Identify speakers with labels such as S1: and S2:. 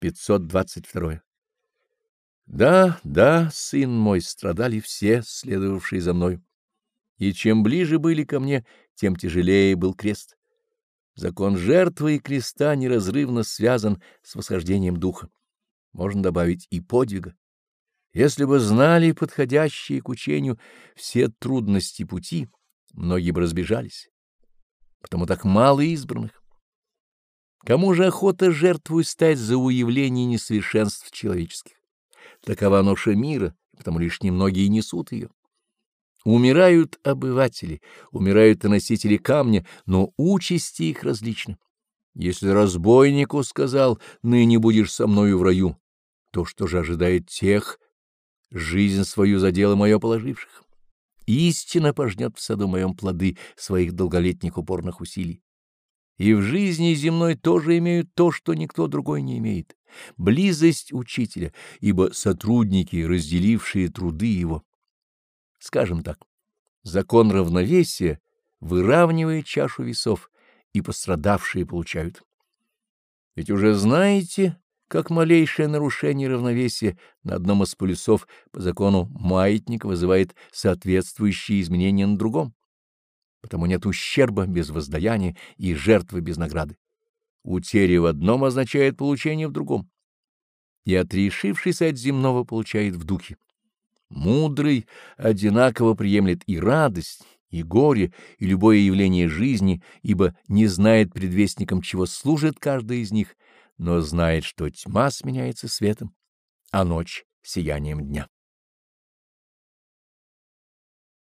S1: 522. Да, да, сын мой, страдали все, следовавшие за мной. И чем ближе были ко мне, тем тяжелее был крест. Закон жертвы и креста неразрывно связан с восхождением духа. Можно добавить и подвига. Если бы знали подходящие к учению все трудности пути, многие бы разбежались. Потому так мало избранных. Кому же охота жертвой стать за уявление несовершенств человеческих? Такова ноша мира, потому лишь немногие несут ее. Умирают обыватели, умирают и носители камня, но участи их различны. Если разбойнику сказал «ныне будешь со мною в раю», то что же ожидает тех, жизнь свою за дело мое положивших? Истина пожнет в саду моем плоды своих долголетних упорных усилий. И в жизни земной тоже имеют то, что никто другой не имеет — близость учителя, ибо сотрудники, разделившие труды его. Скажем так, закон равновесия выравнивает чашу весов, и пострадавшие получают. Ведь уже знаете, как малейшее нарушение равновесия на одном из полюсов по закону маятника вызывает соответствующие изменения на другом потому нет ущерба без воздаяния и жертвы без награды. Утеря в одном означает получение в другом, и отрешившийся от земного получает в духе. Мудрый одинаково приемлет и радость, и горе, и любое явление жизни, ибо не знает предвестником, чего служит каждый из них, но знает, что тьма сменяется светом, а ночь — сиянием дня.